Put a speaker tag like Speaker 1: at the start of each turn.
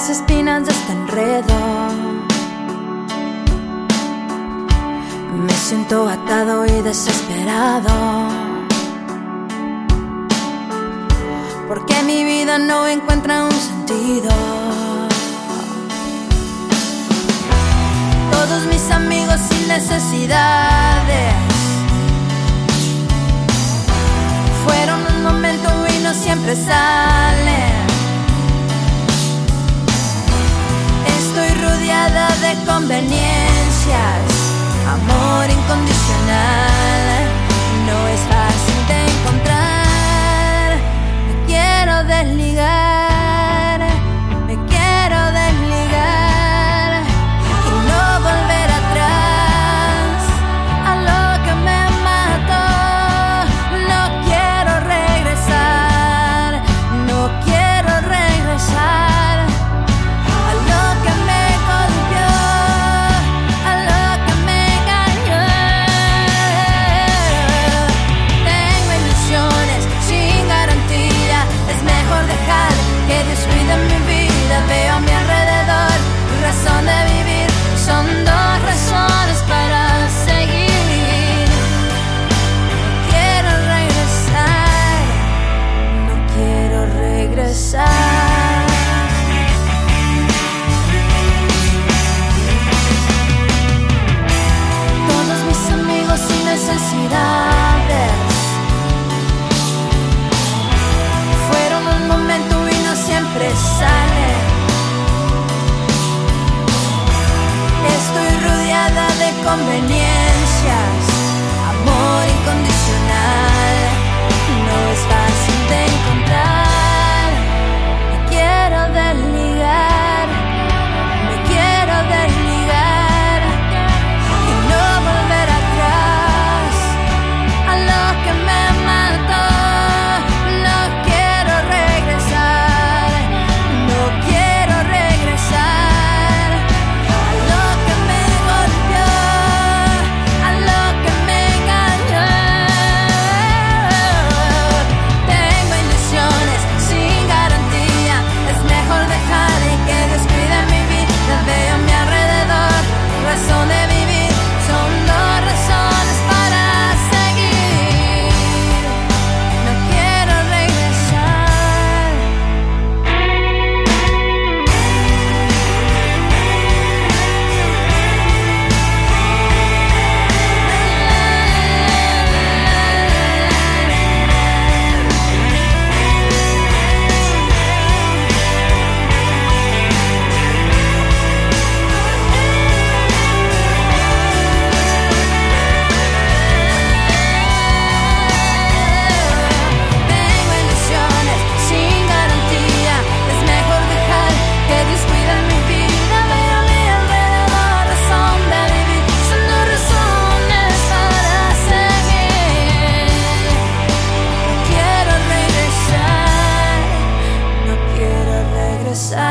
Speaker 1: las espinas de este enredo. Me siento atado y desesperado. Porque mi vida no encuentra un sentido. Todos mis amigos sin necesidades. Fueron un momento y no siempre salen. 上百年。Về notice I